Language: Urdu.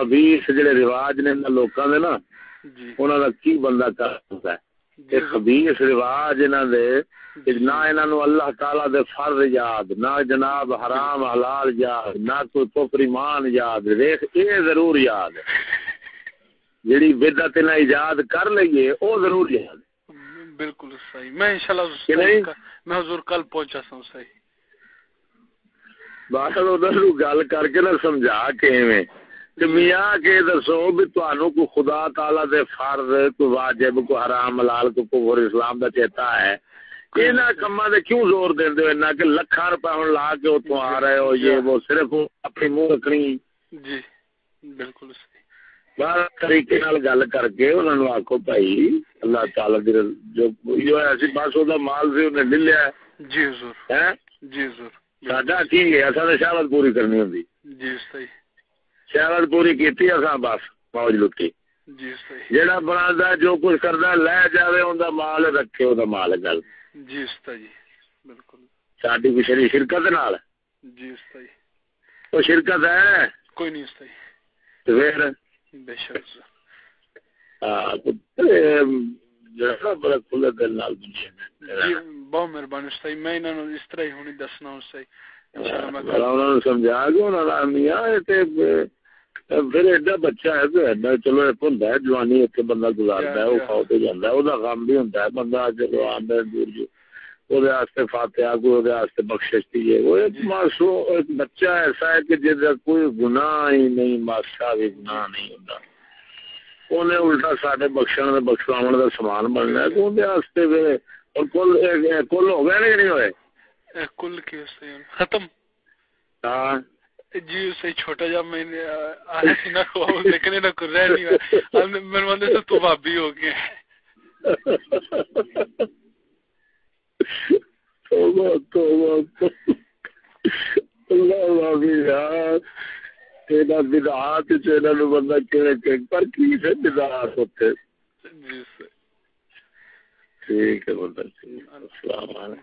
خبیث جڑے رواج نے لوکاں دے نا انہاں دا کی بندہ کر سکتا ہے جی۔ خبیث رواج انہاں دے نہ انہاں نو اللہ تعالی دے فرض یاد نہ جناب حرام حلال یاد نہ کوئی کفر ایمان یاد دیکھ اے ضرور یاد ہے جڑی بدعت نہ ایجاد کر لئیے او ضرور یاد بالکل صحیح میں انشاءاللہ میں حضور کل پہنچا سوں صحیح بات ادھر گل کر کے نہ سمجھا کے میں میاں کے دسو بھی تہن کو خدا تعالی دے فرض کو واجب کو حرام حلال کو کفر اسلام دا چیتا ہے۔ انہاں کما دے کیوں زور دین دے انہاں کہ لکھاں روپے ہن لا کے اوتھوں آ رہے ہو یہ وہ صرف اپنی منہ رکھنی۔ جی بالکل صحیح۔ بار طریقے نال گل کر کے انہاں نو آکھو بھائی اللہ تعالی دی جو جو ایسی بس او دا مال سے انہیں لے لیا جی حضور۔ ہیں؟ جی حضور۔ ساڈا کی ہے؟ اساں نے شہادت پوری کرنی ہوندی۔ جی صحیح۔ شہادت پوری کیتی اساں بس موج لٹی جی صحیح۔ بنادا جو کچھ کردا لے جاوے اوندا مال رکھے اوندا مال گل۔ جی صحیح۔ بالکل۔ ساڈی شرکت نال؟ جی صحیح۔ او شرکت ہے؟ کوئی نہیں صحیح۔ تو پھر؟ بے شک۔ ہاں بڑا کھلے دل نال جی بہت مہربانی میں انہاں نو اس طرح ہی ہونی دسنا ہوں صحیح۔ سمجھا گیا میاں پھر ایڈا بچہ ہے تو ایڈا چلو ایک ہوں جوانی اتنے بندہ گزارتا ہے وہ کھاؤ تو جانا وہ غم بھی ہوں بندہ چلو آدھا دور جو وہ فاتحہ کوئی بخش دیے وہ ایک ماسو ایک بچہ ایسا ہے کہ جس کوئی گناہ ہی نہیں ماسا بھی گناہ نہیں ہوتا انہیں الٹا سارے بخشن بخشواو کا سامان بننا ہے اندر اور کل کل ہو گئے نہیں ہوئے؟ کل کی ختم۔ ہاں۔ جی سے چھوٹا جا میں نے آیا سی نہ ہوا لیکن نہ کر رہا۔ نہیں میں مندے سے تو بھابی ہو گیا توبہ توبہ۔ اللہ بھابی یار۔ تیرا بدعات چینا نو بندہ کہ پر کی سے بدعات ہوتے؟ جی سے ٹھیک ہے بندہ السلام علیکم۔